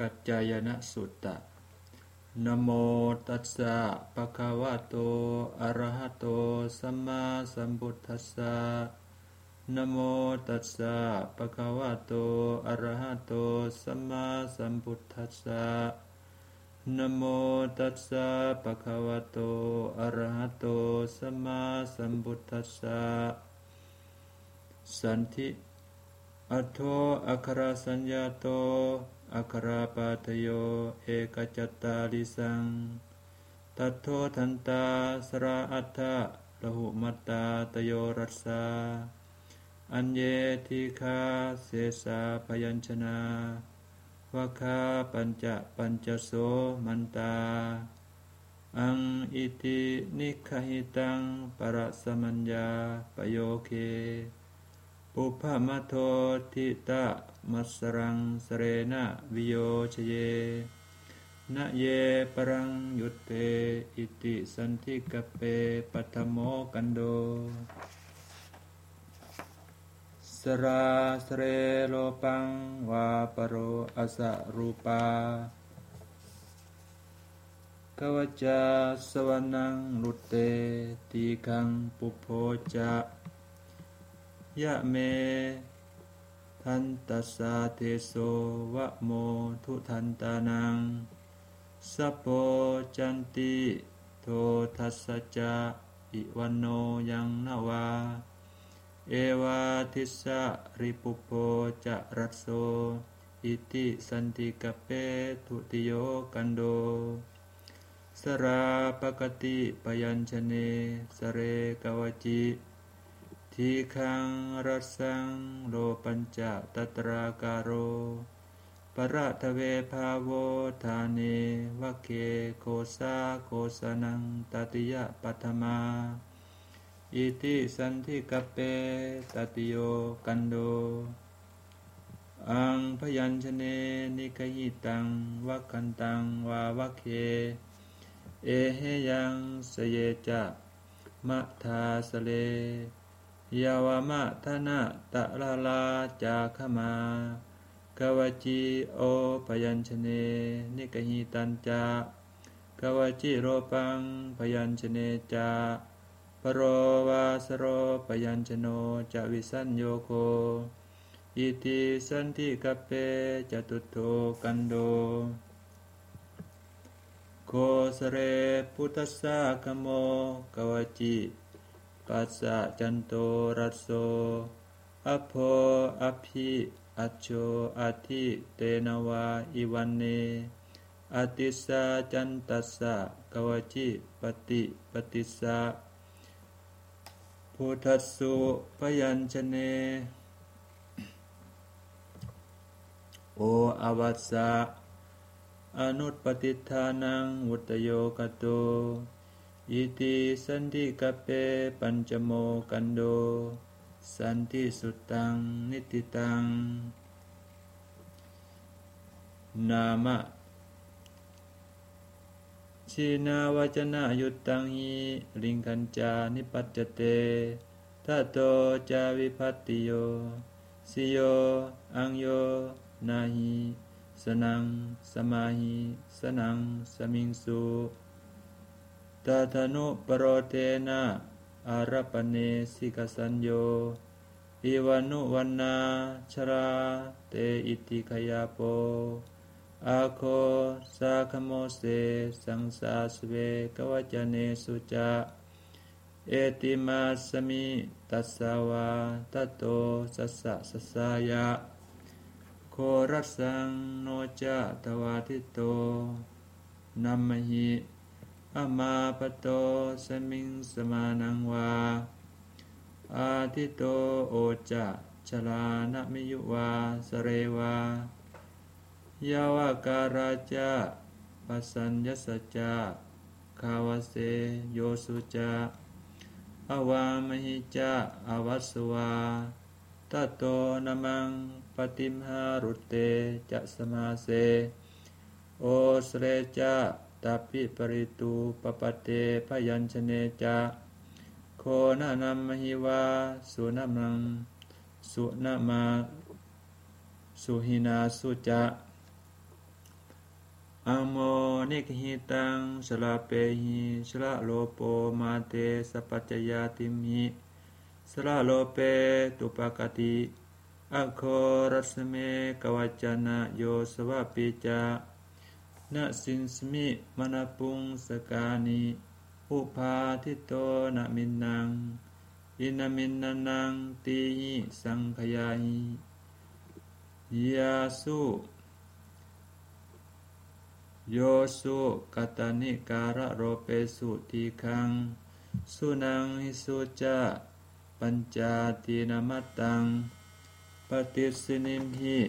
กัจจายนะสุตตะนโมตัสสะปะคะวะโต อะระหะโต สัมมาสัมพุทธัสสะนโมตัสสะปะคะวะโต อะระหะโต สัมมาสัมพุทธัสสะนโมตัสสะปะคะวะโต อะระหะโต สัมมาสัมพุทธัสสะ สันทิอัโทอัครสัญญาโต อัคราปาทโย เอกจัตตาลิสัง ตัทโททันตาสราอัตถะละหุมัตตาตโยรัสสาอัญเยทิคาเสสาพยัญชนะวะคาปัญจะปัญจโสมันตา อังอิตินิคหิตังปรสมัญญาปโยเค ปุพพมะโททิตะ มัสรังสเรนะวิโยชเยนะเยปรังยุตเตอิติสันทิกเปปัตโมกันโด สราสเรโลปังวาปโรอสะรูปากวจาสวนังลุเตตีคังปุโพจะยะเม ทันตัสสาเทโสวะโมทุทันตานังสัพโปจันติโททัสจะอิวันโนยังนาวา เอวาทิสะริปุโปจะรัสโสอิติสันติกเปทุติโยกันโด สราปกติปยัญชเนสเรกวจิ ทีขังรัสังโลปัญจตตราการโรปรัทเวภาโวทาเนวะเคโคสาโคสนังตติยะปัทมา อิติสันทิกเปตติโยกันโด อังพยัญชเนนิกหิตังวัคันตังวาวะเค เอเฮยังสเยจะมะทาสเล ยาวามะทนะตะลาลาจาขมากวจีโอพยัญชเน นิกหิตันจากวจิโรปังพยัญชเนจาปโรวาสโรปยัญชโนจะวิสัญโยโคอิติสันทิกเปจตุโตกันโด โคสเรพุทธสาคโมกวจิ ปัสสะจันโตรัสโสอโภอภิอัจโชอาทิเตนวาอิวันเนอติสาจันตัสสะกวจิปฏิปฏิสะพุทธสุพยัญชเน โออวัสสะอนุปติทานังวุตโยกโต อิติสันติกเปปัญจโมกันโด สันติสุตังนิติตัง นามะชีนาวจนะยุตตังหิลิงคัญจานิปัจจเตทัตโตจาวิพัตติโย สิโย อังโย นาหิสนัง สมาหิสนัง สมิงสุ ตถานุปโรเทนะอารปเนสิกสัญโยอิวานุวันนาชราเตอิติขยาโป อาโคสาคโมเสสังสาสเวกวจเนสุจาเอติมาสมิตัสสาวาตโตสัสสะสัสสายะ โครัสังโนจาตวาทิโตนัมมหิ อามาปโตสมิงสมานังวา อาทิโตโอจะชลานะมิยุวาสเรวายาวาการาจาปัสัญญสัจจาคาวเสโยสุจาอวามหิจาอวัสวาตโตนมังปฏิมหารุเตจะสมาเส โอสเรจา ตาปิปริตูปปเตพยัญชเนจาโคนานัมมหิวา สุนามัง สุนามา สุหินาสุจะอโมนิกหิตังสลาเปหิสละโลโปมาเตสปัจจยาติมิสละโลเปตุปกติอโครัสเมกวัจนะโยสวะปิจา นะสินสมิมณปุงสกานิอุปาทิโตนะมินัง อินามินนานังตีหิสังขยาหิยาสุโยสุกตานิการะโรเปสุทีคัง สุนังหิสุจาปัญจาตีนามัตตัง ปฏิสินิมหิ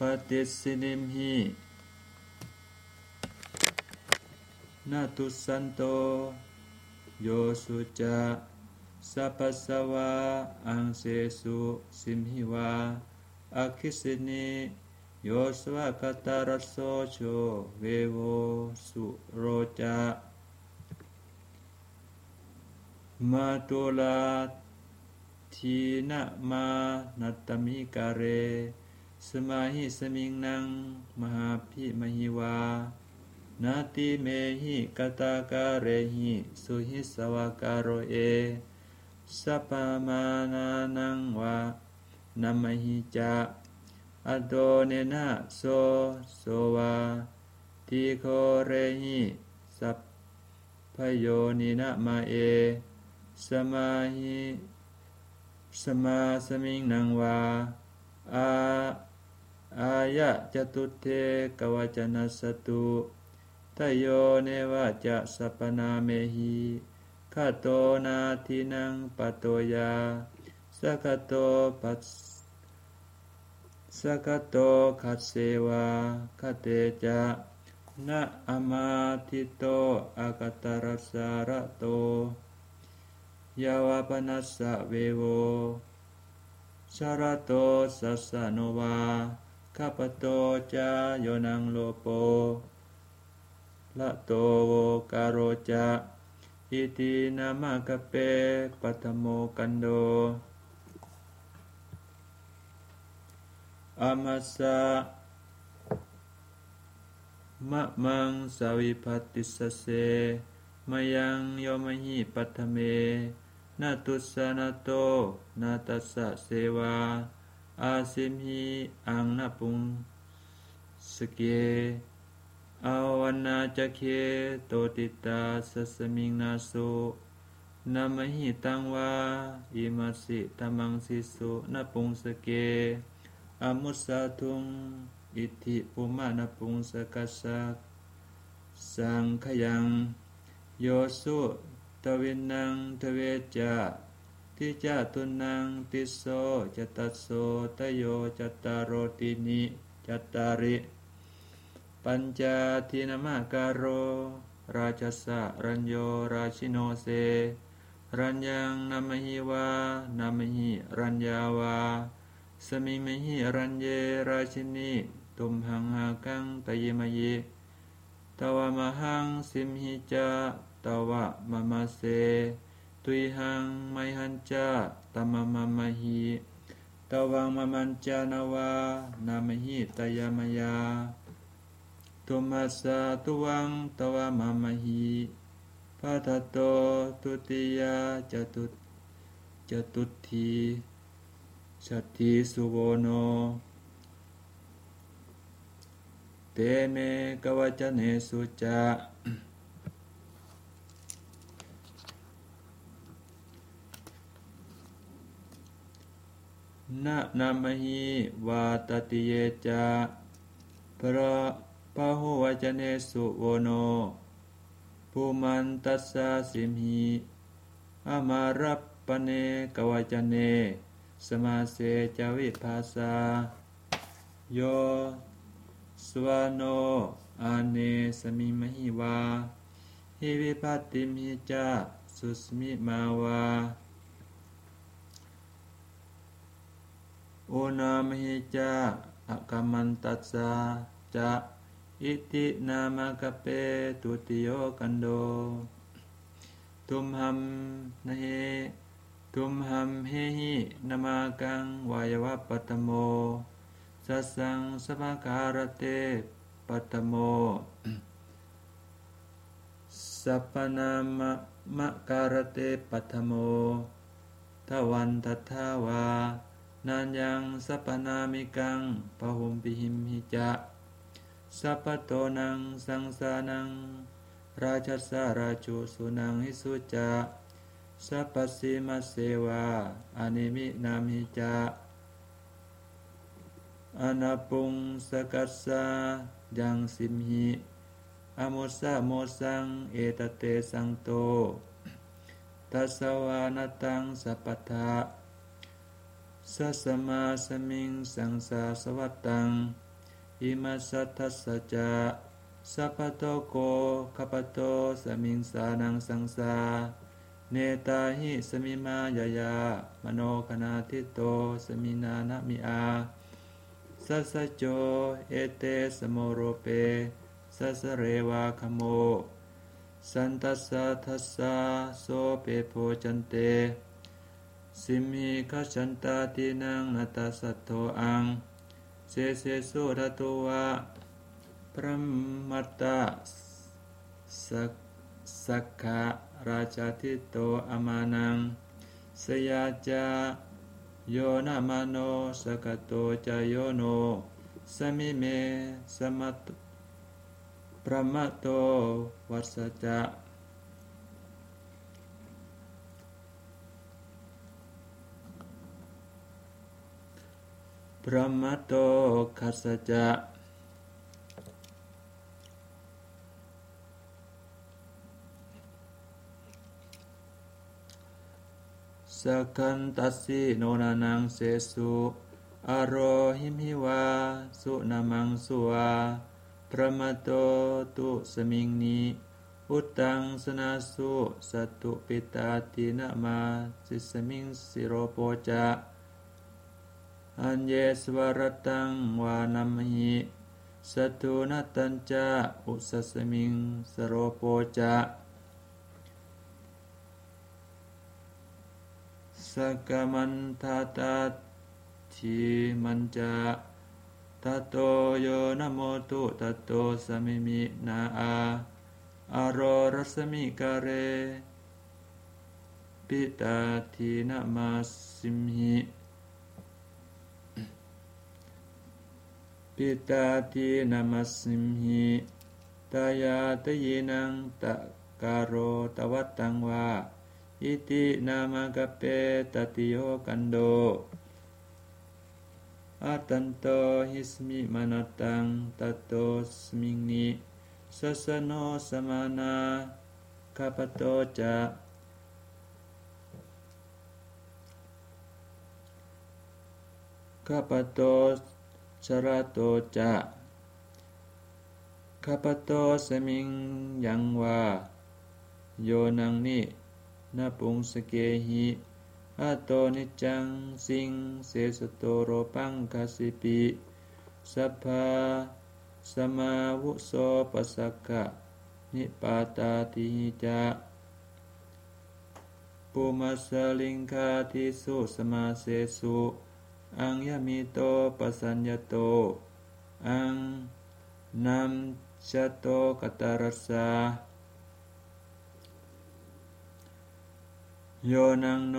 ปฏิสินิมหินาตุสันโต โยสุจาสัพสวะอังเสสุสิมหิวาอคิสินีโยสวะกตารโสโชเวโวสุโรจามาตุลาทีนะมานัตตมิกาเร สมาหิสมิงนัง มหาพิมหิวา นาติเมหิกตาการเรหิสุหิสวากาโรเอสัพมานานังวานัมหิจาอโดเนนะโสโสวาทิโคเรหิสัพพโยนินะมาเอ สมาหิสมาสมิงนังวาอา อายะจตุเทกวจนะสตุตโยเนวะจะสัปนาเมหิคาโตนาทินังปโตยาสกโตปัสสกโตคัสเสวาคเตจะนะอมาทิโตอากตรัสารโตยาวปนัสสะเวโวสารโตสัสสโนวา คาปโตจาโยนังโลโปละโตโวกาโรจะอิตินามะกเปปัตโมกันโดอามาสะมะมังสวิภัติสเสมายังโยมหิปัตเมนาตุสานาโตนาตัสสะเสวา อาสิมหิอังนาปุงสเกอาวันนาจะเคโตติตาสสมิงนาโสนามหิตังวาอิมัสิตมังสิสุนาปุงสเกอมุสาทุงอิทิปุมานาปุงสกัสสะสังขยัง โยสุตวินังทเวจา ทิจาตุนังติโสจตัสโสตโยจตารโรตินิจตาริ ปัญจทินามาการโร ราชสะรัญโยราชิโนเสรัญญังนามหิวานามหิรัญญาวา สมิมหิรัญเยราชินีตุมหังหากังตยมเยตวามหังสิมหิจาตวะมะมะเส ตุยหังไมหันจาตมมะมะหิตวังมะมันจานาวานามหิตยามยาตุมัสสะตุวังตวะมะมะหิปัตโตตุติยาจตุจตุทีชัตติสุโวโนเตเมกวจเนสุจะ นะนามหิวาตติเยจะพระพะหุวจเนสุโวโนภูมันตัสสะสิมหิอามารับปเนกวจเน สมาเสจวิภาษาโยสวโนอาเนสมิมหิวา หิวิปัตติมิจาสุสมิมาวา โอนามหิจาอักมันตัสสะจะอิตินามกเปตุติโยกันโดตุมหัมนะเฮตทุมหัมเฮหินามากังวายวะปัตโมสัสังสมาการเตปัตโมสัพนามะมะการเตปัตโมทวันทัทาวา นันยังสัพนามิกังปะหุมปิหิมหิจะสัพโตนังสังสานัง ราชสาราจุสุนังหิสุจะสัพสิมาเสวาอนิมินามิจะอนาปุงสกัสสะยังสิมหิอโมสะโมสังเอตเตสังโตทัสวานตังสัพพทะ สัสมาสมิงสังสาสวัตตัง อิมัสสัทธัสสะสัพพโตโกขปโตสมิงสานังสังสา เนตาหิสมิมายายามโนคณาทิโตสมินานะมิอาสัสโจเอเตสโมโรเปสัสเรวาคโม สันตัสสะทัสสะโสเปโพจันเต สิมิขฉันตาตินังนาตาสัตโตอังเสเสสุรตุวะพระมัตตาสักสักขะราชาทิโตอมานังสยาจาโยนามโนสกโตจโยโนสมิเมสมัตพระมัตโตวัสจะ พระมัตโตคัสจะสกันตัสสิโนนานังเสสุอโรหิมิวา สุนามังสุวาพระมโตตุสมิงนีอุตังสนาสุสัตุปิตาตินามาสิสมิงสิโรโปจะ อัญเยสวรตังวานัมหิสตุนตัญจาอุสสมิงสโรโปจะสกมันทาตาทีมันจะตัโตโยนโมตุตัโตสมิมินาอาอารรสมิกาเร ปิตาทีนมาสิมหิ ปิตาทีนามสิมหิตายาตยีนังตะกาโรตวัตตังวาอิตินามกเปตติโยกันโดอาตันโตหิสมิมานตังตัตโตสมิงนิสัสโนสมานาคาปโตจะคาปโต ชราโตจะคาปโตสมิงยังวาโยนังนินปุงสเกหิอาโตนิจังสิงเสสโตโรปังคาสิปิสัพพาสมาวุโสปัสสกะ นิปาตาติจะปุมาสลิงคาทิสุสมาเสสุ อังยามิโตปัสัญญโต อังนัมชโตกตารสาโยนังโน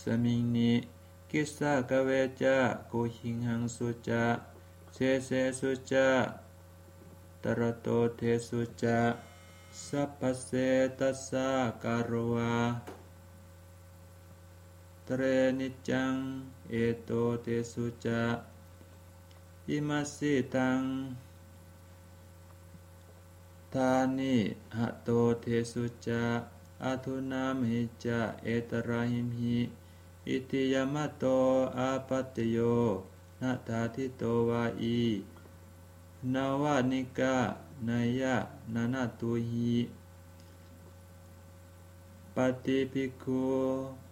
สมิงนิกิสากเวจะกุหิงหังสุจะเสเสสุจะตระโตเทสุจะสัพพเสตัสสะการวาตเรนิจัง เอโตเทสุจะอิมัสสิตังทานิหะโตเทสุจะอาทุนามิจะเอตราหิมหิอิติยามะโตอาปัตโยนาตาทิโตวาอีนาวานิกานายะนานาตุหิปฏิปิคุราชิการันเตหิอินีนาตุสาตมิกาเรภะวะโก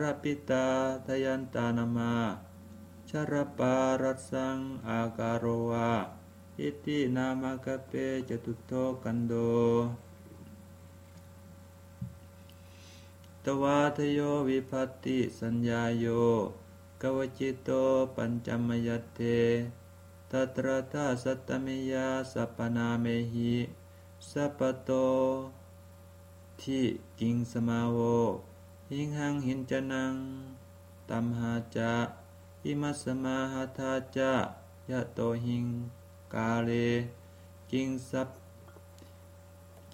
รปิตาทยันตานามาชรปารัสังอาการโรวาอิตินามกเปจตุโตกันโดตวาทโยวิภัตติสัญญาโย กวจิตโตปัญจมยเตตัตระทาสัตตมิยาสัปนาเมหิสัปโตทิกิงสมาโวหิงหังหินจนังตัมหาจะอิมัสมาหาทาจะยะโตหิงกาเลกิงสัพ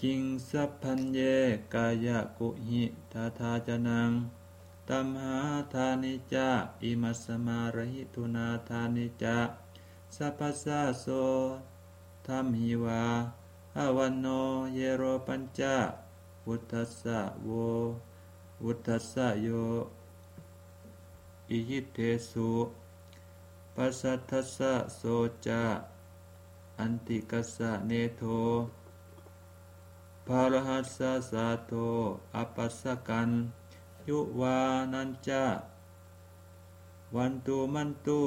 กิงสัพพันเยกายะกุหิทาทาจนัง ตัมหาทานิจะอิมัสมาระหิตุนาทานิจะสัพพสะโสธรรมหิวาอวันโนเยโรปัญจาวุทัสสะโววุทัสสะโยอิหิเทสุปัสสัทธัสสะโสจาอันติกัสสะเนโทภารหัสสะสาโตอปัสสกัน ยุวานันจาวันตุมันตุ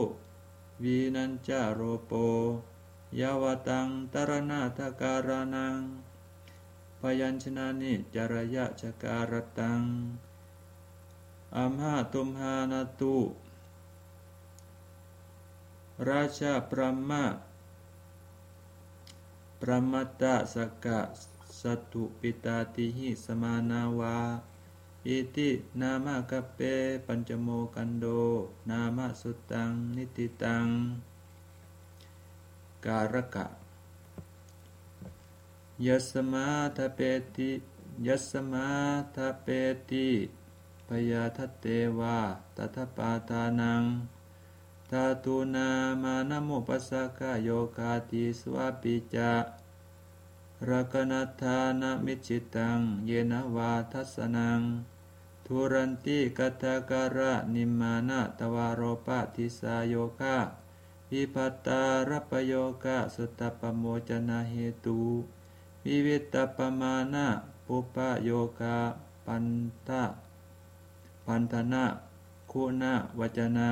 วีนันจาโรโปยาวตังตรณาทการานัง พยัญชนะนิจรยะชการตังอัมหาตุมหานาตุ ราชาพรหมะพรหมตะสกะสตุปิตาติหิสมานาวา อิตินามะกะเปปัญจโมกันโด นามะสุตัง นิติตัง การกะยัสมาทเปติยัสมาทเปติพยาทัตเตวาตถปาทานังทาตุนามานโมปัสสะกะโยคาติสวาปิจะรักนัทานามิจิตัง เยนวาทัสนัง ทุรันติกัตการะนิมมานะตวารปะทิสาโยคะวิปัตตารปโยคะสุตปโมจนะเหตุวิวิตปมานะปุปโยคะปันทะปันธนะคุณะวจนะ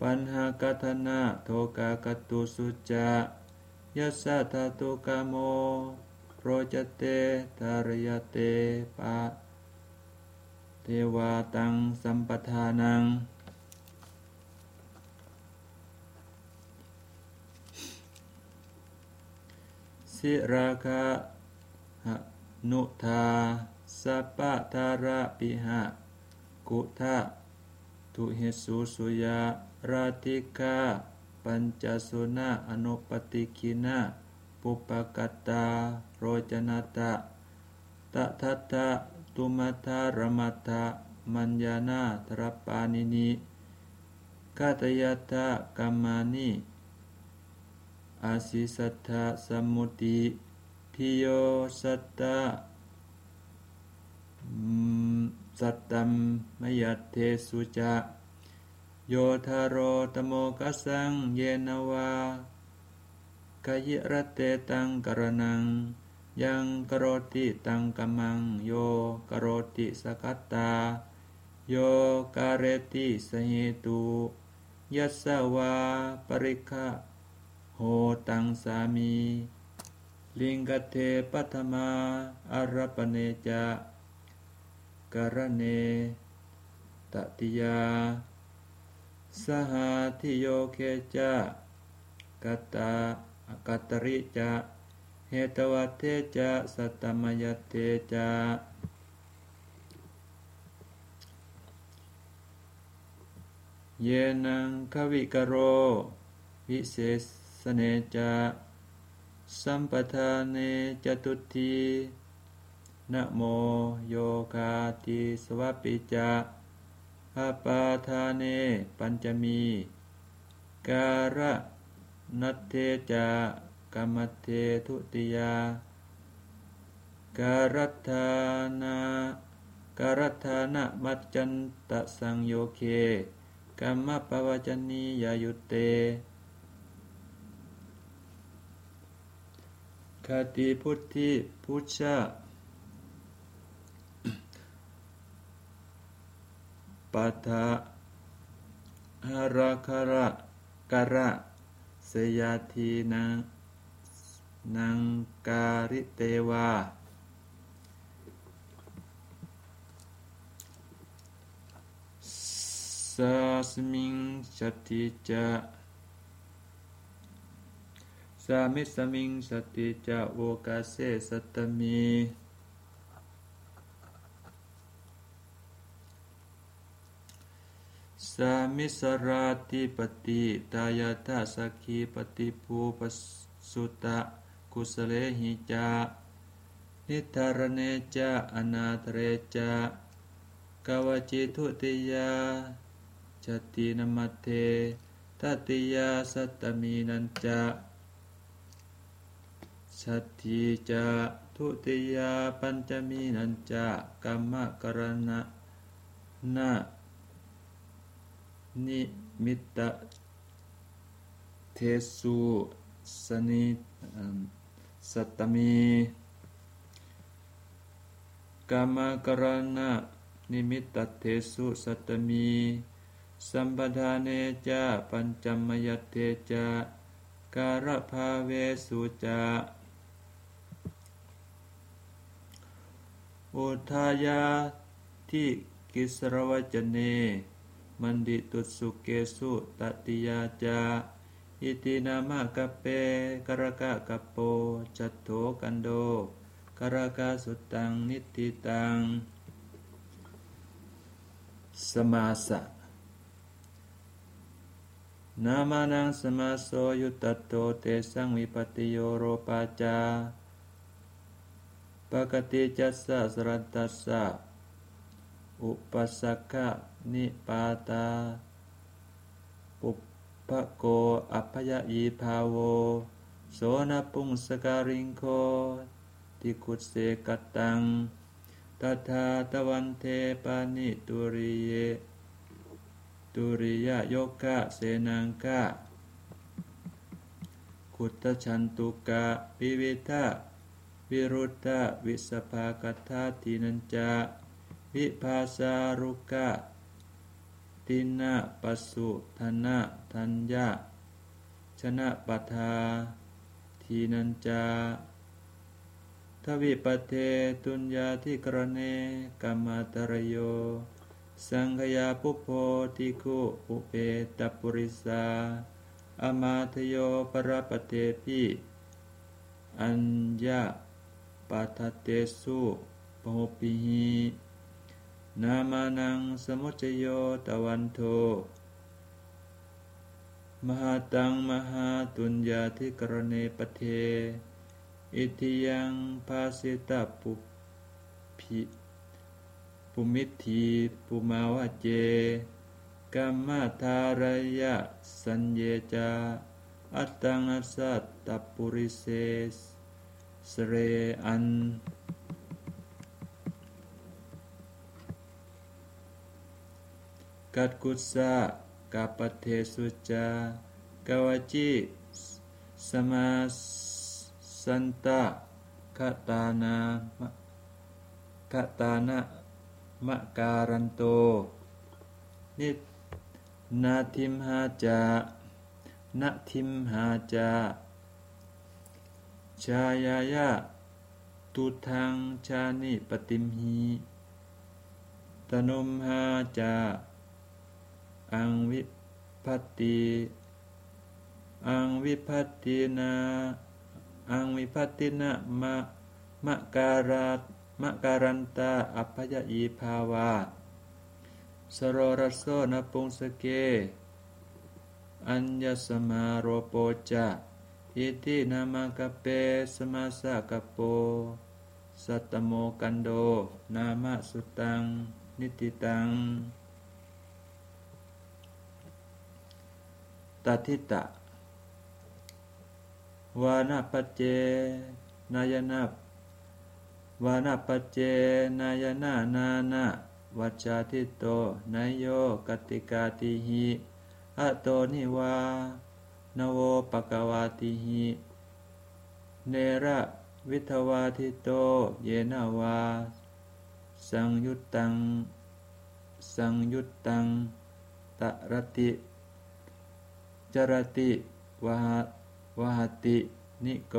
ปัญหากัตนะโทกากตุสุจะยัสสะธาตุกามโมโรจเตทารยเตปะ เทวาตังสัมปทานัง สิราคาหนุทาสัปปะทาระปิหะ กุทะทุเหสุสุยาราติกาปัญจสุนาอนุปติคินาปุปกตาโรจนตะตะทัตตะ ตุมัทารมัตตะมัญญานาตรปานินิกาตยตะกัมมานิอาศิสัทธะสมุติทิโยสัตตะสัตตัมมยัตเทสุจะ โยธาโรตโมกัสังเยนวากายิรเตตังกรนัง ยังกโรติตังกัมังโยกโรติสกัตตา โยกาเรติสเหตุยัสวาปริคาโหตังสามี ลิงกเทปัทมาอารปเนจะกรเนตติยา สหาทิโยเคจะกัตตากัตริจะ เหตวัตเทจะสัตตมยเตจะเยนังควิกโร วิเศษเนจะสัมปทานเนจตุทีนะโมโยคาติสวปิจะอาปาทาเนปัญจมี การะนัตเทจา กรรมเททุติยาการัฐานาการัฐานะมัจจันตสังโยเคกรรมปวจนียายุเตคติพุทธิพุชะปัฏฐะหราคาระกระสยาทีนัง นังการิเตวาสาสมิงสติจะสามิสมิงสติจะโวกาเสสัตมีสามิสราติปติตายาตาสกีปฏิภูปสุตะ กุสเลหิจานิทารเนจาอนาตเรจากาวจิทุติยาจตินมัตเทตติยาสัตตมีนันจาสัตถิจาทุติยาปัญจมีนันจากรรมกรณะนะนิมิตตเทสุสนิ สัตตมีกรรมกรณะนิมิตตเทสุสัตตมีสัมปทานเนจาปัญจมยเตจาการภาเวสุจาอุทายาที่กิสรวจเน มันดิตุสุเกสุตติยาจา อิตินามะกะเปกรกะกะโป จัตโถกันโดกรกาสุตังนิติตัง สมาสะนามานังสมาโสยุตตโตเตสังวิปติโยโรปาจาปกติจัสสะสรัตตัสสะอุปสักะนิปาตาปุป ปะโก อัพยอีภาโว โสนปุงสการิงโคติคุตเสกตังตถาตวันเทปานิตุริเย ตุริยโยคะเสนังกะขุตชันตุกะปิวิทะวิรุตตะวิสภากทาตินันจะวิภาสารุกะ ตินะปัสุธนะทัญญะชนะปทา ทีนันจาทวิปเทตุญญาทิกรเนกรรมตรโย สังขยาปุโพติคุอุเปตปุริสาอมาทโยปรปเตปิอัญญาปัทเตสุปโหปิหิ นามานังสมุจโยตวันโท มหาตังมหาตุญญาธิกรเนปเท อิทิยังภาสิตาปุพิปุมิธีปุมาวะเจกัมมาทารยะสัญเยจา อัตตังอัสสัตตปุริเสสเรอัน กัดกุสะกาปเทสุจากวจิสมาสันตะคตานามคตานะมะการันโต นินาทิมหาจานาทิมหาจาชายายะตุทังชานิปติมหีตนุมหาจา อังวิพัตติอังวิพัตตินาอังวิพัตตินะมะมะการัตมะการันตาอัพยอีภาวาสโรรโสนปุงสเก อัญญสมาโรโปจะอิตินามากเปสมาสะกโป สัตโมกันโด นามสุตัง นิติตัง ตทิตะ วานาปเจ นายนาวานาปเจ นายนานานาวัจาทิโตนายโยกติกาติหิอะโตนิวานโวปกวาติหิเนระวิทวาทิโต เยนาวา สังยุตตัง สังยุตตังตะรติ จรติวหวหตินิโก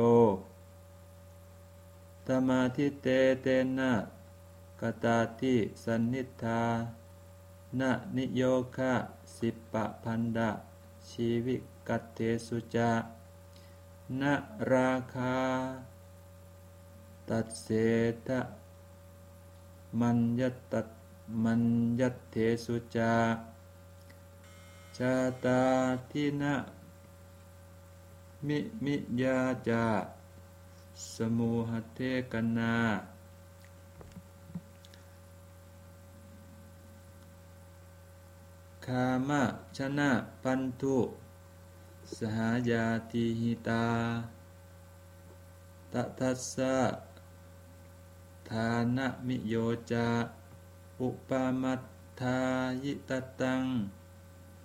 ตมาทิเตเตนะกตาติสันนิธานะนิโยคะสิปะพันดะชีวิกัตเทสุจานะราคา ตัดเสตะมันยัตตมันยัตเทสุจา ชาตาทินะมิมิยาจาสมุหเทกนา คามะชนะปันทุ สหายาติหิตาตทัสสะทานะมิโยจา อุปามัตทายิตตัง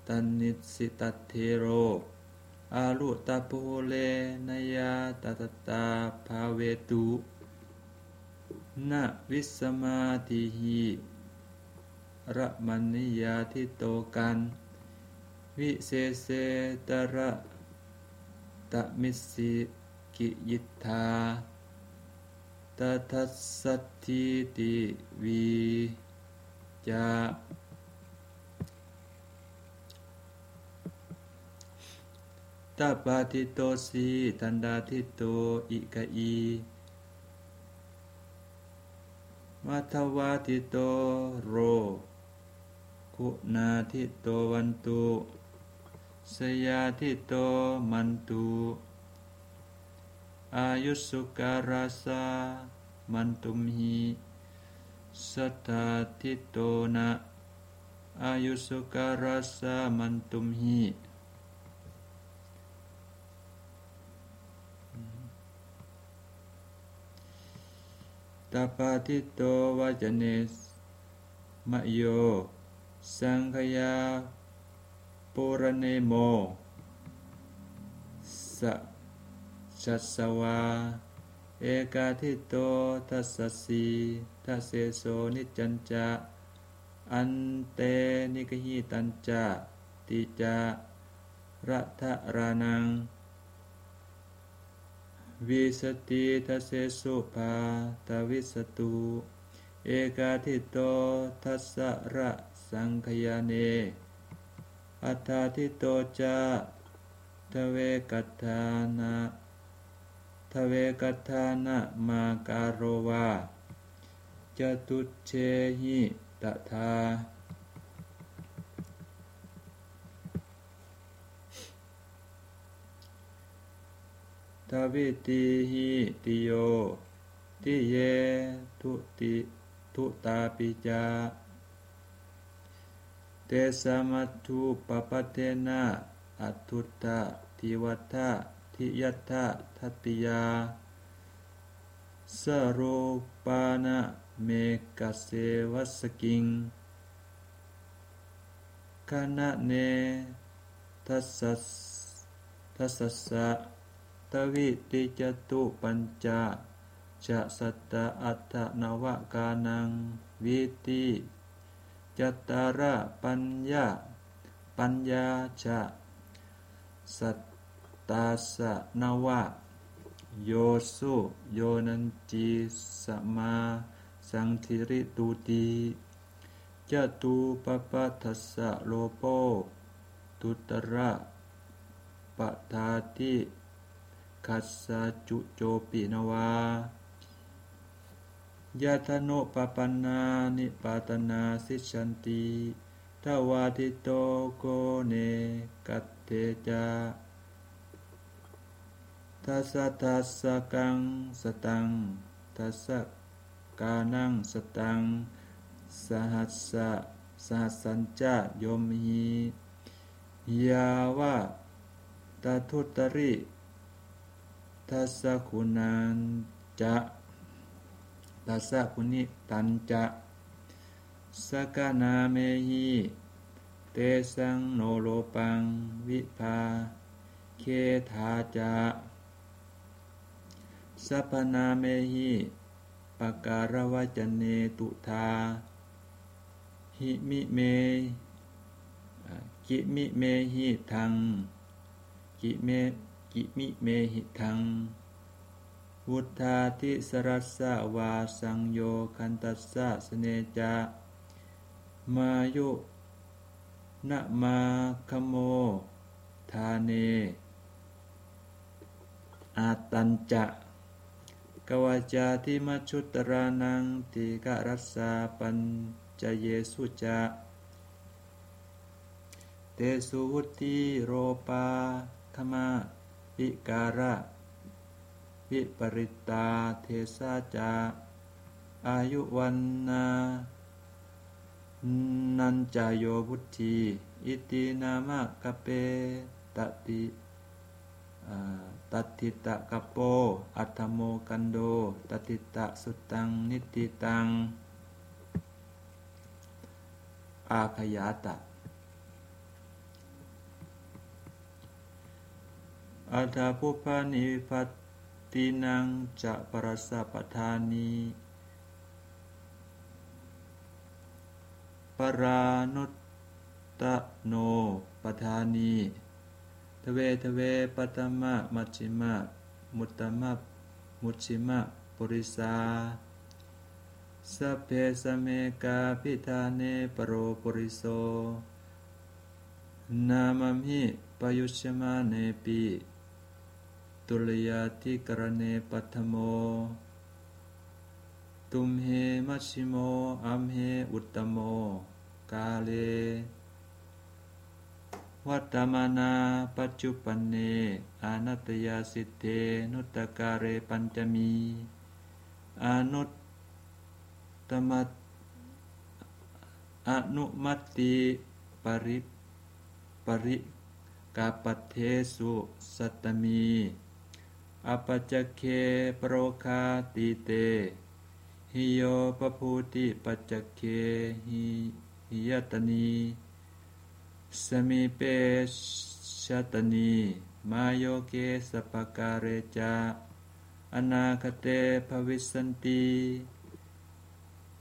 ตันนิสิตเทโร อาลุตาโพเลนยาตตตาภาเวตุนะวิสมาติหิระมันิยาทิโตกัน วิเศษตระตะมิสิกิยิทาตทัสสัตถิติวีจาาปาทิโตสีตันดาทิโตอิกะอีมัทวาทิโตโร กุนาทิโตวันตุสยาทิโตมันตุอายุสุการาสามันตุมหิสัทธาทิโตนะอายุสุการาสามันตุมหิ ตปาทิโตวาจเนสมโย สังขยาปุรเนโมสะชัสวา เอกาทิโตทัสสีทัสเสโสนิจันจะอันเตนิกหิตันจะติจะรัทรานัง วิสติทัสเสสุภาตวิสตุเอกาทิโตทัสสะระสังขยาเน อัตถาทิโตจะทเวกัตานะทเวกัตานะมาการโรวาจตุเชหิตถา ทวิติหิติโยติเยทุติทุตาปิจาเตสมัตุปปเทนะอัตุตะทิวัฏะทิยัตถะทัตติยาสโรปานะเมกเสวัสกิงคณะเนทัสสะทัสสะ ตวิติจตุปัญจจะสัตตะอัตถนวกานังวิติจัตตาระปัญญาปัญญาจะสัตตาสะนวะโยสุโยนันจิสมาสังธิริตุติจตุปปัทัสสะโลโป ตุตระปะทาติ คัสสจุโจปินวายาธโนปปันนานิปาตนาสิชันติทวาทิโตโกเนกัตเตจาทัสสะทัสสะกังสตังทัสสะกานังสตัง สหัสสะสหัสสัญจโยมหียาวะตาทุตริ ทัสสะคุณันจะตัสสะคุณิตันจะสกนาเมหิเตสังโนโลปัง วิภา เคธาจะสัพนาเมหิปการวจเนตุธา หิมิเม กิมิเมหิทัง กิเม กิมิเมหิทังวุธาทิสรัสสะวาสังโยคันตัสสะสเนจามายุนะมาคโม ทาเน อาตัญจะกวาจาทิมัชุตรานังติกรัสสาปัญจเยสุจะเตสุวุติโรปาธรรม ปิการะวิปริตาเทสาจา อายุวันนานันจายโยวุธีอิตินามะกเปตติตัติตะกโป อัตโมกันโด ตติตะสุตัง นิติตัง อาขยาตะ อัฏฐพุพานิพัตตินังจะปรสะปทานีปรานุตตโนปทานีทเวทเวปตมะมัชิมะ มุตตมะมุชิมะปุริสาสัพเพสเมกาพิธาเนปโรปุริโสนามัมหิปยุชมาเนปิ ตุลยาติกรเนปัทโม ตุมเหมัชิโม อัมเหอุตตโม กาเล วัตมานา ปัจจุปันเนอนัตยาสิเตนุตตกาเรปัญจมีอนุตตมัตอนุมัติปริปริกาปเทสุสัตมี อปัจเคปรคาติเต หิโยปภูติปัจเคหิหิยตนีสมิเปชตนีมาโยเกสปการเจาอนาคเตภวิสันติ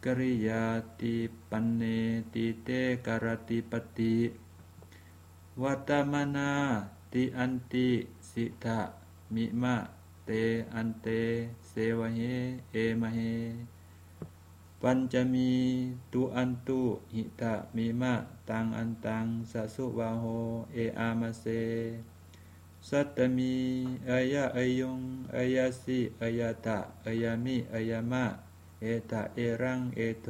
กริยาติปันเนติเตกรติปติวัตมนาติอันติสิทะ มิมะเตอันเต เสวะเฮ เอมะเฮ ปัญจมีตุอันตุหิตะมีมะตังอันตังสัสุวาโห เออามาเซสัตตมีอายะอายงอายาสิอายาตะอายามิอายามะ เอตะเอรังเอโท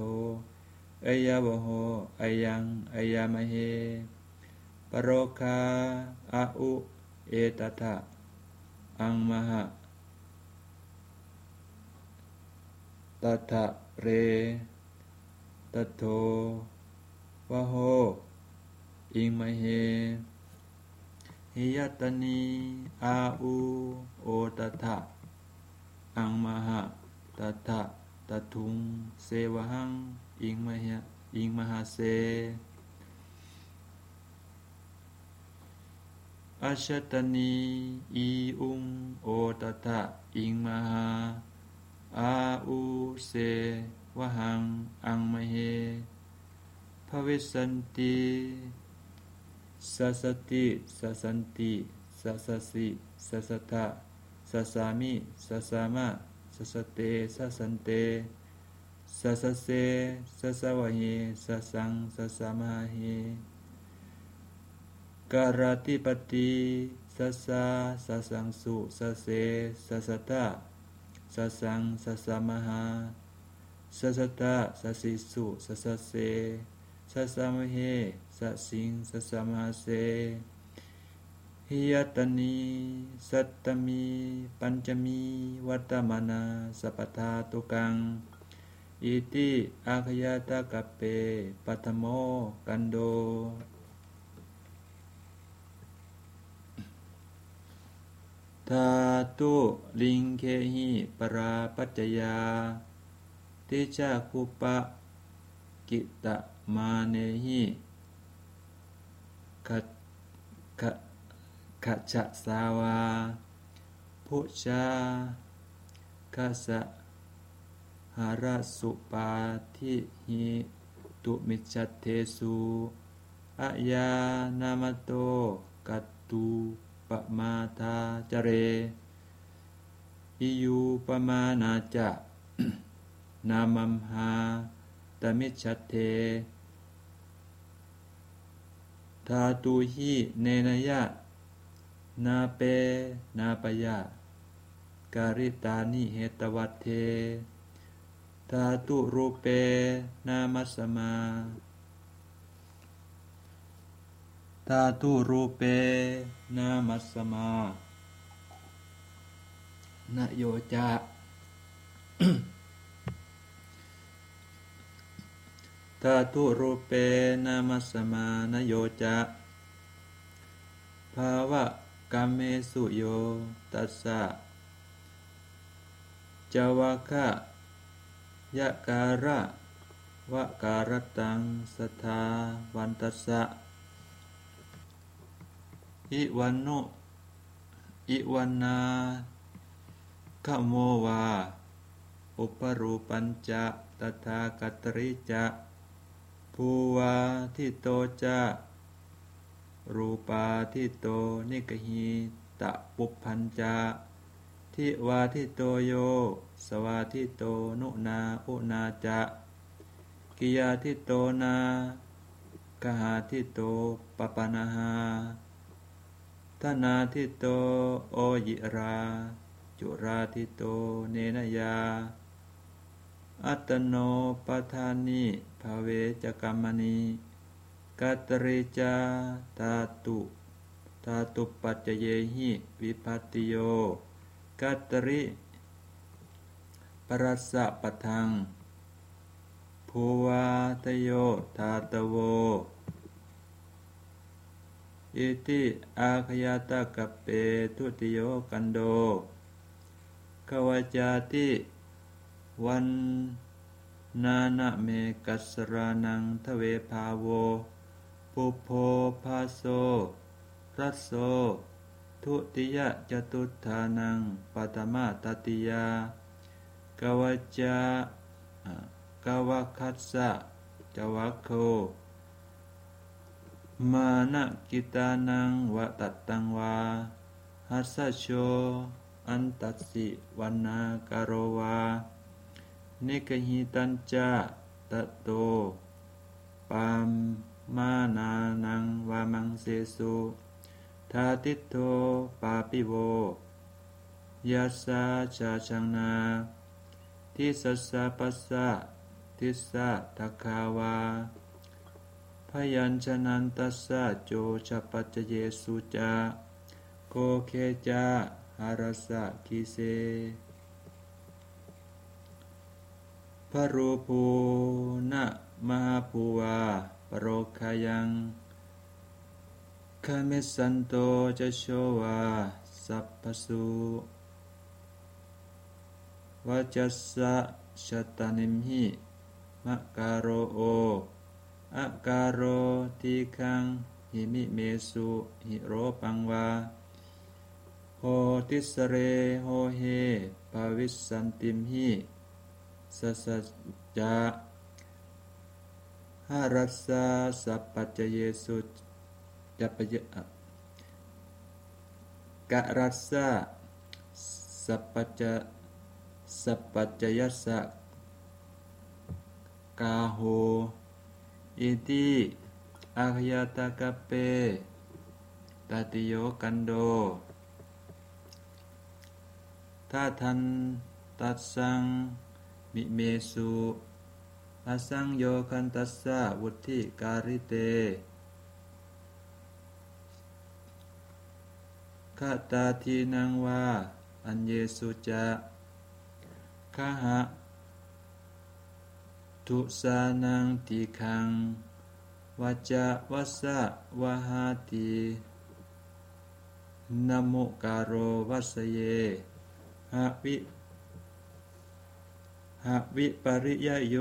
อายาวโหอายังอายามะเฮปโรคาอาอุ เอตถะ อังมหะตถะเรตโทวะโห อิงมเหหิยตนีอาอูโอตถะอังมหะตถะตทุง เสวหัง อิงมหะอิงมหาเส อาชตนีอีอุงโอตถะอิงมหาอาอูเสวหังอังมเหภวิสันติสัสติสัสันติสัสสิสัสตะสัสามิสัสามะสัสเตสัสันเตสัสเสสัสวะเฮสัสังสัสามะเฮ การติปติสัสสะสัสังสุสัสเสสัสตะสัสังสัสมหาสัสตะสัสิสุสัสเสสัสมเหสัสิงสัสมาเสหิยตนีสัตตมีปัญจมีวัตมนาสัพทาตุกังอิติอาคยาตากเปปัตโมกันโด ธาตุลิงเคหิปราปัจจยาติจาคุปะกิตะมาเนหิขัขขจสาวาพุชาคัสหารสุปาทิหิตุมิชัตเทสุอะยานามโตกัตตุ มาทาจเร อิยูปมานาจะนามัมหาตมิชัตเทธาตุหิเนนยะ นาเป นาปยะ การิตานิเหตวัตเทธาตุรูเป นามัสมา ธาตุรูเปนามัสมานโยจะ ธาตุรูเปนามัสมานโยจะ ภาวะกามเมสุโยตัสสะจวะคะยะการะวะการตังสทาวันตัสสะ อิวันโนอิวันนาขโมวา อุปรูปัญจะตถากตริจะภูวาทิโตจะรูปาทิโตนิกหิตะปุพัญจะทิวาทิโตโย สวาทิโตนุนาอุนาจะกิยาทิโตนากหาทิโตปปนาหา ธนาทิโตโอยิรา จุราทิโตเนนยา อัตโนปทานิภเวจกรรมณีกัตริจาตาตุตาตุปัจเจเยหิวิพัติโยกัตริปรัสสะปทังภูวาตโยทาตโว อิติอาคยาตกเปทุติโยกันโดขวจาติวันนานะเมกัสรานังทเวภาโว ปุโพภาโซรัสโซทุติยะจตุธานังปัตมาตติยากวจา กวคัสสะจวัคโค มานะกิตานังวะตัตตังวาหัสโช อันตัสิวันนาการวาเนกหิตัญจาตโตปามมานานังวามังเสสุทาติโตปาปิโวยัสสาชาชังนาทิสสสะปัสสะทิสสะทัคาวา พยัญชนะตัสสะโจชปัจเยสุจาโกเคจาหารสะกิเสพระรูปูนะมหาภูวาปโรคายังคาเมสันโตจะโชวาสัพพสุวัจัสสะชตานิมหิมะการโอ อาการโรทีคังหิมิเมสุหิโรปังวาโหติสเรโหเฮภาวิสันติมหิสัสจาหารัสสะสัพปัจเยสุจะปยะกะรัสสะสัพปัจสัพปัจยัสสะกาโห อิติอาคยาตากเปตติโยกันโดถ้าทันตัดสังมิเมสุอาสังโยคันตัสสะวุธิการิเตขะตาทีนังวาอันเยสุจะขะหะ ทุสานังติคังวจจะวัสะวะหาตินโมการโรวัสเยหะวิหะวิปริยโย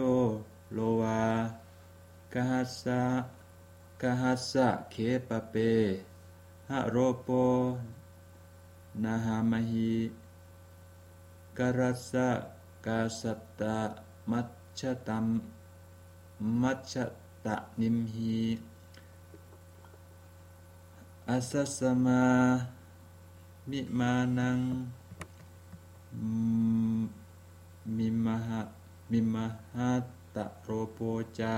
โลวากหัสสะกหัสสะเคปเปหะโรโปนาหามหิกรัสสะกาสัตตะมั ชตัมมัชตะนิมหีอัสสมามิมานังมิมหะมิมหะตะโรโปจา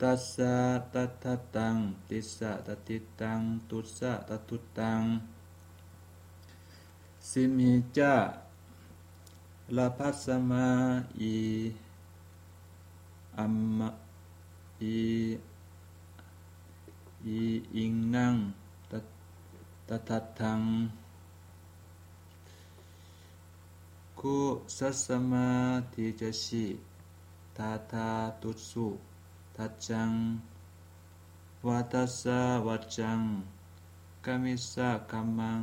ตัสสะตัทตัง ติสะตติตัง ตุสะตตุตัง สิมิจาลาพัสมาอีอัมมะอีอีอิงนังตทัตทังคุสัสมาทิจสิทา ทาตุสุทัจจังวัตสะวัจจังกามิสะกัมมัง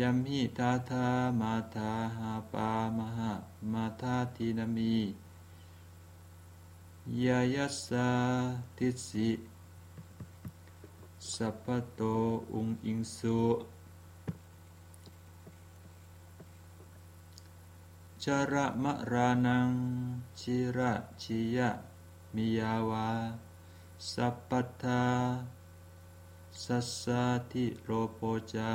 ยัมหิทาทามาทาหาปามหามาทาทินามียายัสสะทิสิสัพพโตอุงอิงสุชาระมะรานัง ชิระชิยะ มิยาวา สัพพทาสัสสะทิโรโปจา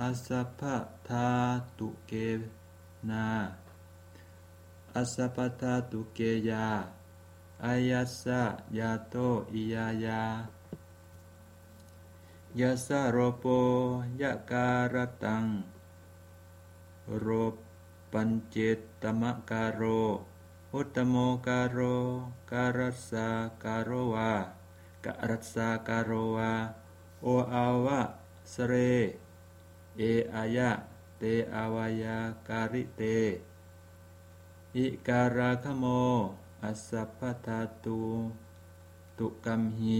อาสัพพทาตุเกนาอาสัพพทาตุเกยาอายัสสะยาโตอิยายายาสะโรโปยะการตัง โรปัญเจตตมะการโร อุตโมการโร การัสสาการโรวาการัสสาการโรวา โออาวะสเร เออายะ เตอาวายาการิเต อิการาคโม อัสสะพัทาตุตุกัมหิ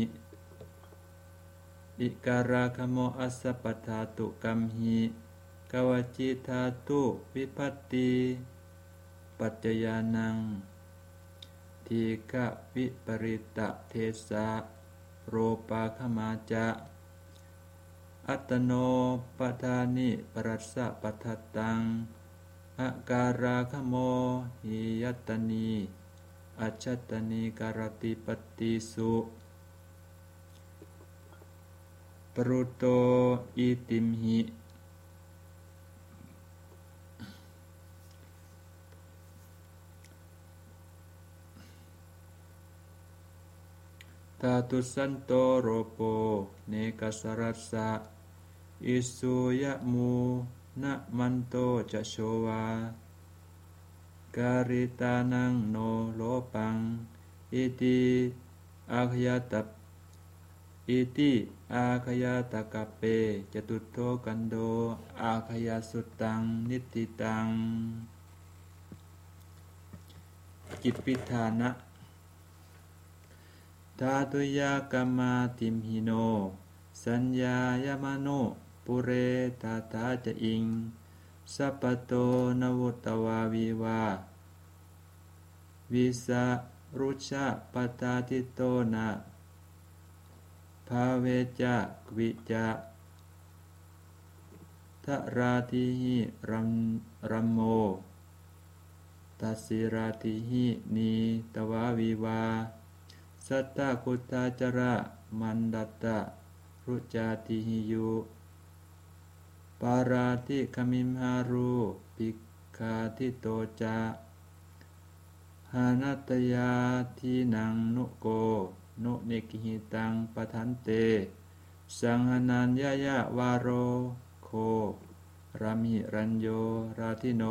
อิการาคโมอัสสะปัทาตุกัมหิกวจิธาตุวิพัตติปัจจยานัง ทีฆะวิปริตะเทสะโรปาขมาจะ อัตโนปทานิปรัสสะปัทตังอาการาคโมหิยัตนีอัจตนีการติปติสุปรุโตอิติมหิตาตุสันโตโรโปเนกัสรัสสะ อิสุยะมูนะมันโตจะโชวาการิตานังโนโลปัง อิติอาคยาตอิติอาคยาตกะเปจตุโทกันโด อาคยาสุตัง นิติตัง จิตปิธานะธาตุยากรรมาติมหิโน สัญญายามโน ปุเรตาตาจะอิง สัปโตนวุตวาวิวา วิสารุชาปตาติโตนะภาเวจะกวิจะทราติหิรัมรัมโมตัสิราติหินีตวาวิวา สัตตะกุตาจระมันดัตตะรุจาติหิยุ ปาราติคมิมหารูปิคาทิโตจาหานัตยาทีนังนุโก นุนิกิหิตังปทันเต สังหนัญญายะวาโรโครามิรัญโยราทิโน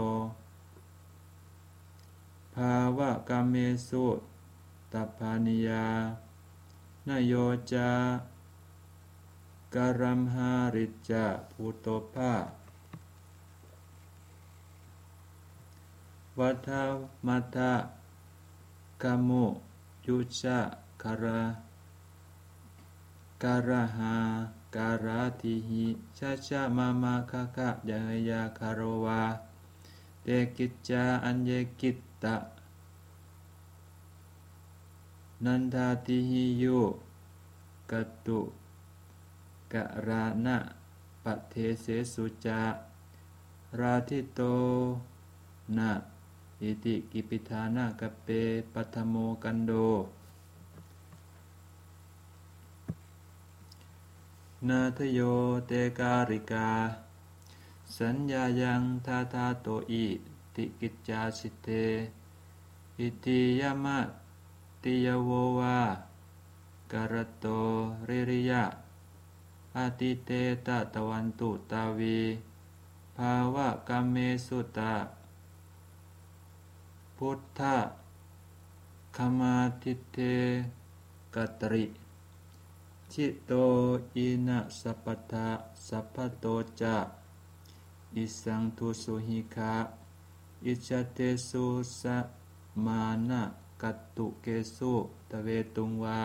ภาวะกามเมสุตพานิยานโยจา การัมหาริจาภูโตภาวัฏมัทะกามุยุชะคาราการาหาการาติหิชาชามามาคาคะยายาคารวาเตกิจจาอัญเยกิตตะ นันทาติหิโยกตุ กะรานะปะเทเสสุจาราทิโตนะอิติกิปิธานากเปปัทโมกันโด นาทโยเตการิกา สัญญายังทาทาโตอิติกิจจาสิเต อิติยามะติยโววาการโตริริยะ อาติเตตะตวันตุตาวี ภาวะกัมเมสุตะ พุทธะขมาทิเตกัตริ ชิโตอินะสัพพทะสัพพโตจะอิสังทุสุหิกะอิจเตสุสะมานะกัตตุเกสุตเวตุงวา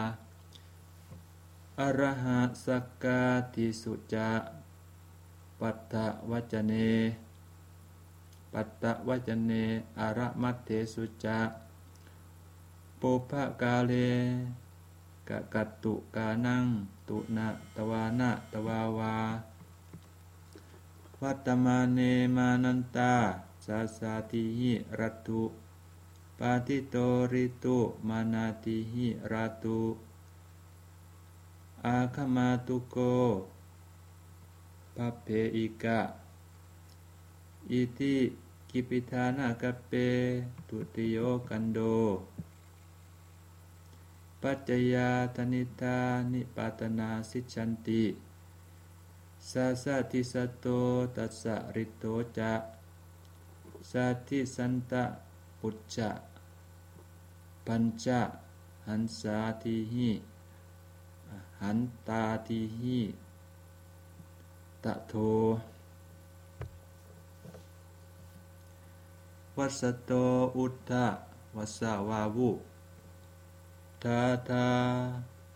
อรหะสกกาติสุจะปัตตะวัจเน ปัตตะวัจเนอรมัตเถสุจะปุพกาเลกะกัตตุกานังตุนะตวานะตวาวาวัตมาเนมานันตาสาสาติหิรัตุปาติโตริตุมานาติหิรัตุ อาคมาตุโกพัเพอิกะ อิติกิปิธานากเป ตุติโยกันโด ปัจจยาธนิตานิปาตนาสิชันติสาสติสโตตัสสะริโตจะสัติสันตะปุจจะปัญจหันสาทิหิ หันตาทิหิตะโทวัสโตอุทธะวัสวาวุทาทา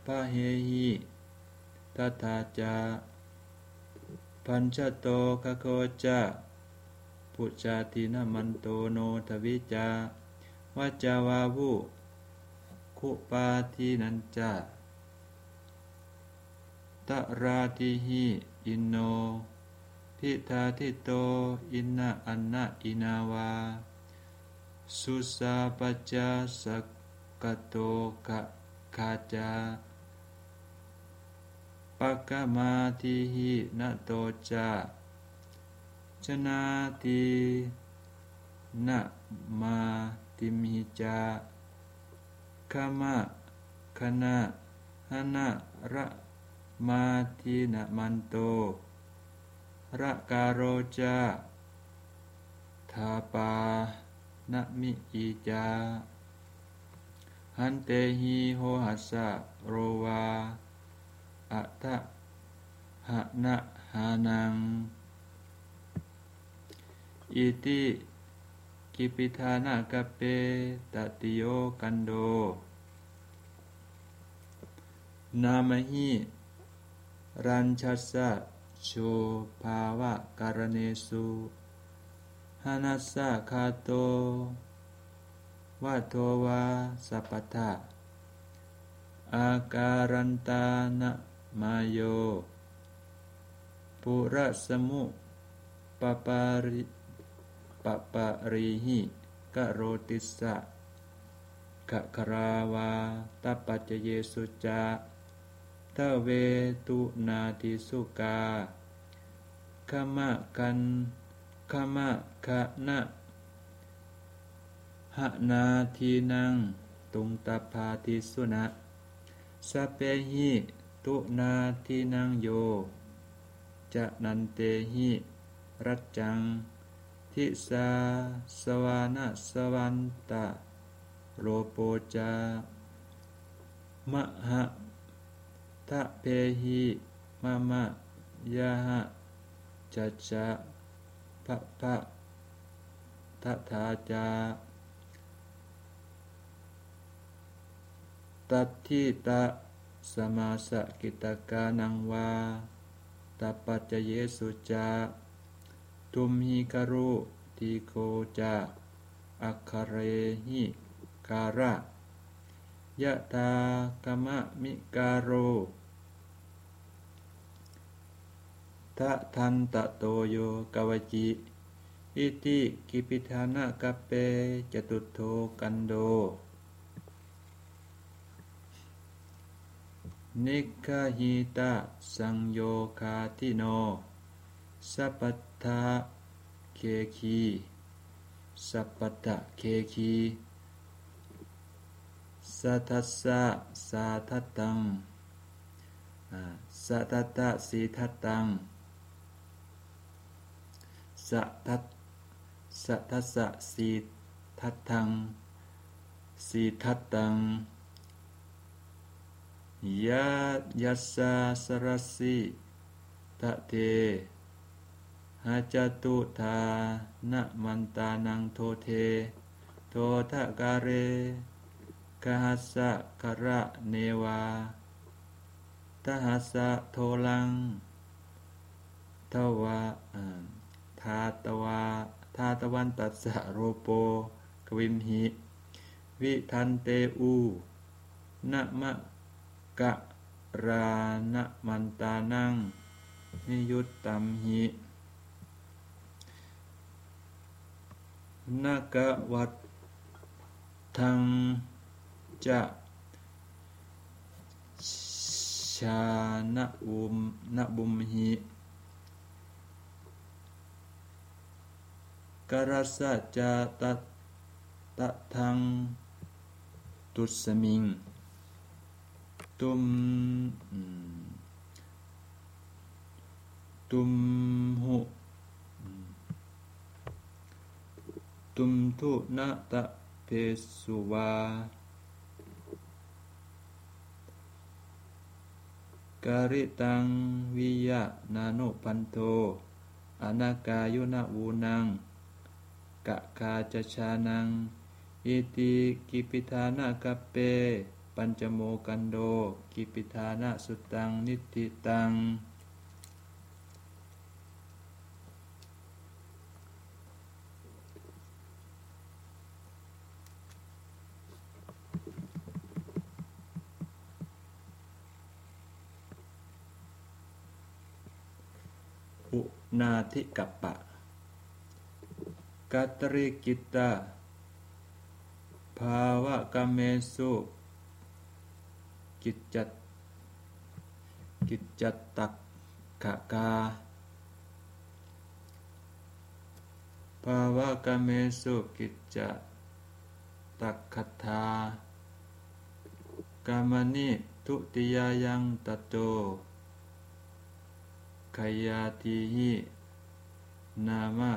พะเฮหิตาทาจาพันชโตคะโคจะปุจาตินมันโตโนทวิจาวัจาวาวุคุปาทินันจา ตราติหิอินโน พิธาทิโต อินนาอันนาอินาวา สุสาปัจจสกโตกะคาจาปะกมาทิหินาโตจาชนาตินะมาติมิจาขมะคณะหนะระ มาทินะมันโตระกาโรจาทาปานมิอิจา หันเตหิโหหัสสะโรวา อัตหะนะหานัง อิติกิปิธานากเปตติโยกันโด นามหิ รัญชัสสะโชภาวะการเนสุหานัสสะคาโตวะโทวาสัพทะอาการันตานะมาโย ปุระสมุปปาริปปาริหิกโรติสะกะคราวาตปัจเจเยสุจา ทเวตุนาติสุกาขมะกันขมะคะนะหะนาทีนัง ตุงตพาติสุนะสเปหิตุนาทีนังโย จะนันเตหิรัจจัง ทิสาสวานะสวันตะโลโปจามหะ ทะเพหิมะมะยะหะจัจจะพะพะทะทาจาตัทธิตะสมาสกิตกานังวาตปัจจเยสุจาทุมหิกรุทีโคจาอัคเรหิการะ ยะตากมะมิการโรทะทันตะโตโยกวจิ อิติกิปิธานกัปเปจตุโทกันโด นิคาหิตาสังโยคาทิโน สัพพทาเคคี สัพพะเคคี สัทัสสะสาทัตตังสัตตะสีทัตตังสัทัตสัทัสสะสีทัตตังสีทัตตังยะยัสสะสรสิตะเทหาจตุธานะมันตานังโทเท โททะกาเร กหัสสะคระเนวาทหัสสะโทลังทวาทาตวาทาตวันตัสสะโรโปกวิมหิ วิทันเตอูนะมะกะรานะมันตานังนิยุตตัมหินากะวัตทัง จะชาณอุมนบุมหิกรัสจาตตะทังตุสมิง ตุมตุมหุตุมทุนะตะเพสุวา การิตังวิยะนานุพันโทอนากายุนาวูนังกะคาจชานัง อิติกิปิธานะกัปเป ปัญจโมกันโด กิปิธานะสุตังนิติตัง อุนาธิกัปปะกัตริกิตาภาวะกเมสุกิจจัตกิจจัตตักขกาภาวะกเมสุกิจจตักขทากามนิทุติยายังตโต ขยาติหินามะ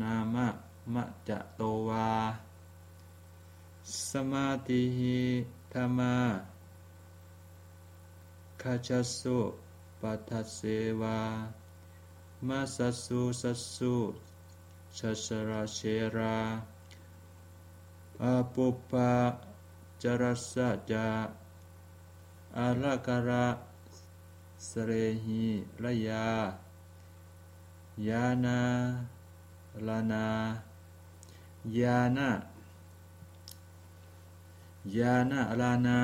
นามะมะจะโตวา สมาติหิธรรมาคาชัสสุปัทเสวามาสัสสุสัสสุชัสราเชราอาปุปะจรสะจาอาลาการะ สเรหิระยา ยานาลานายานะยานะลานา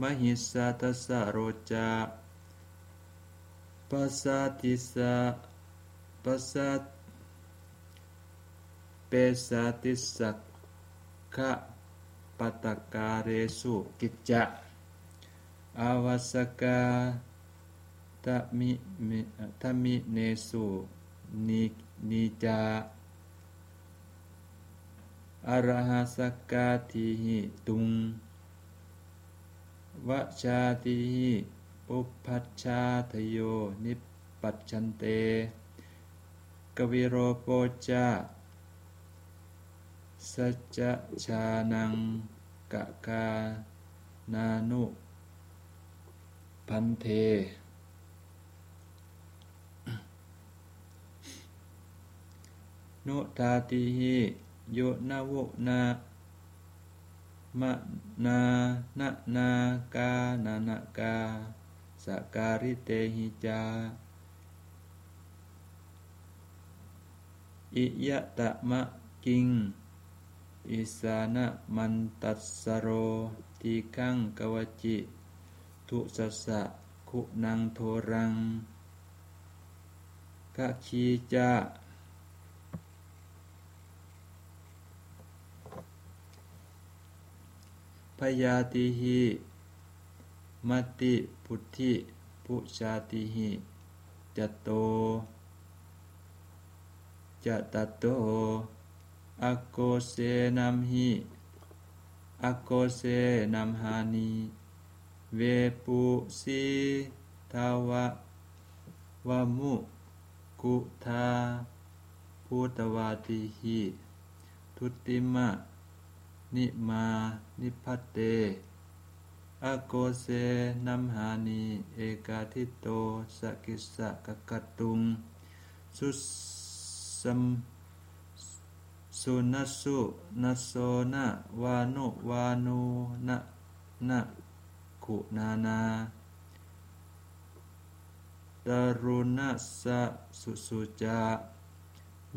มหิสัตสะโรจาปัสสติสะปัสสะเปสติสักขะปัตตการเรสุกิจจะ อาวสกาตมิตมิเนสุนินิจาอรหัสกาทิหิตุงวชาติหิปุพัชชาทโยนิปัจฉันเต กวิโรโปจาสัจชานังกะกานานุ พันเทนุตาติหิโยนาวุนามะนานะนากานานะกาสการิเตหิจา อิยะตะมะกิง อิสานะมันตัสสโรทีกังกวจิ ทุสัสสะคุนังโทรังกะคีจะพยาติหิมติพุทธิปุชาติหิจโตจะตตโตอโกเสนัมหิอโกเสนัมหานิ เวปุสีทาวะวามุกุทาพุตวาติหิทุติมะ นิมานิพัตเตอโกเสนัมหานิเอกาทิโตสกิสะกะกตุง สุสัมสุนัสสุนัสโสนะวานุวานุนะนะ ขุนานาตรุณัสสะสุสุจา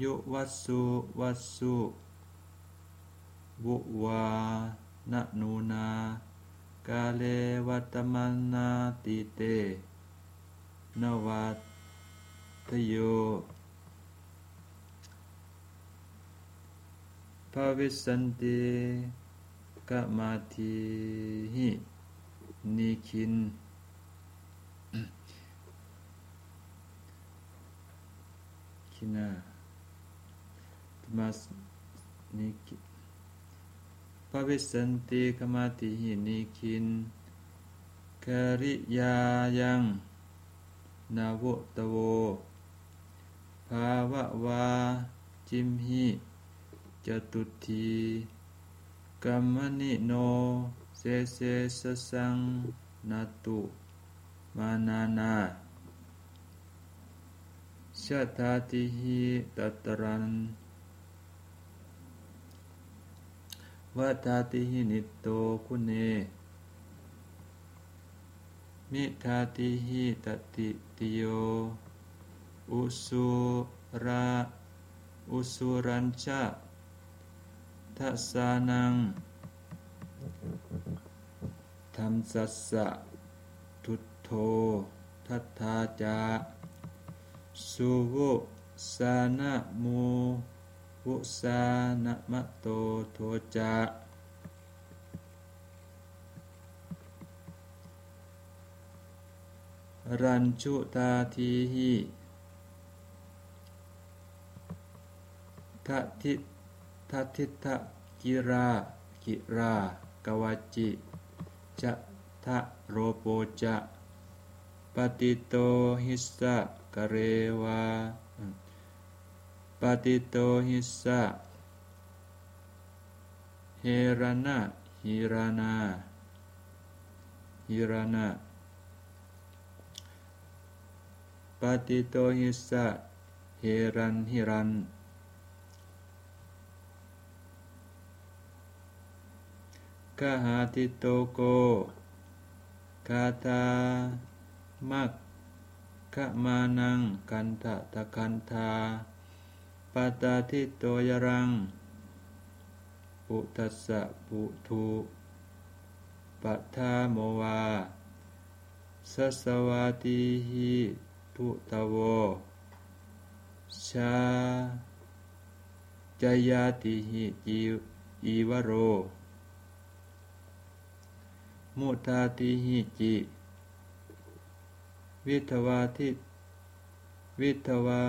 ยุวัสสุวัสสุวุวานะนูนากาเลวัตมันนาติเต นวัตโยภาวิสันติกะมาทิหิ นิคิน คินามาสนิคิภาวิสันติกมาทิหินิคินคริยายังนาวุตโว ภาวะวา จิมหิจตุทีกัมมณิโน เสเสสสังนาตุมานานาชาตาติหิตัตรันวัตาติหินิโตคุเนมิทาติหิตติติโย อุสุราอุสุรัญชะทัสานัง ธรรมสัสสะทุตโธทัตถาจาสุวุสานะมูวุสานะมะโตโทจารัญชุตาทีหิทัทิทัทิทะกิรา กิรากวจิ จะทะโรโปจะปฏิโตหิสะกเรวาปฏิโตหิสะเฮรนะหิรานาหิรานาปฏิโตหิสะเฮรันหิรัน กหาติโตโกกาตามักขมานังกันทะตะคันธาปตาทิโตยรัง ปุตัสสะปุทุปัทาโมวาสัสวาติหิทุตโว ชาจยาติหิจีวโร มุตาติหิจิ วิทวาทิวิทวา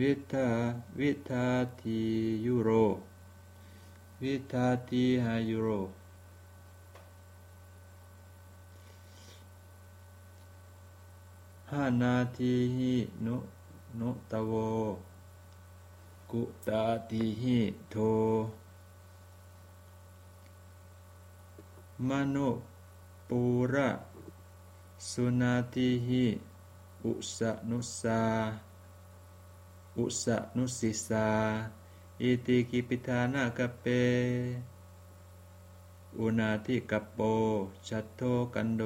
วิทาวิทาทิยุโร วิทาติหายุโรห้านาทีหินุนุตโว กุตาติหิโท มโนปูระสุนาติหิอุสนุสาอุสนุสิสาอิติกิปิธานากเป อุนาทิกปโปชัตโทกันโด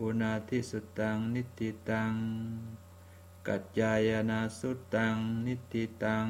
อุนาทิสุตังนิติตัง กัจจายนาสุตังนิติตัง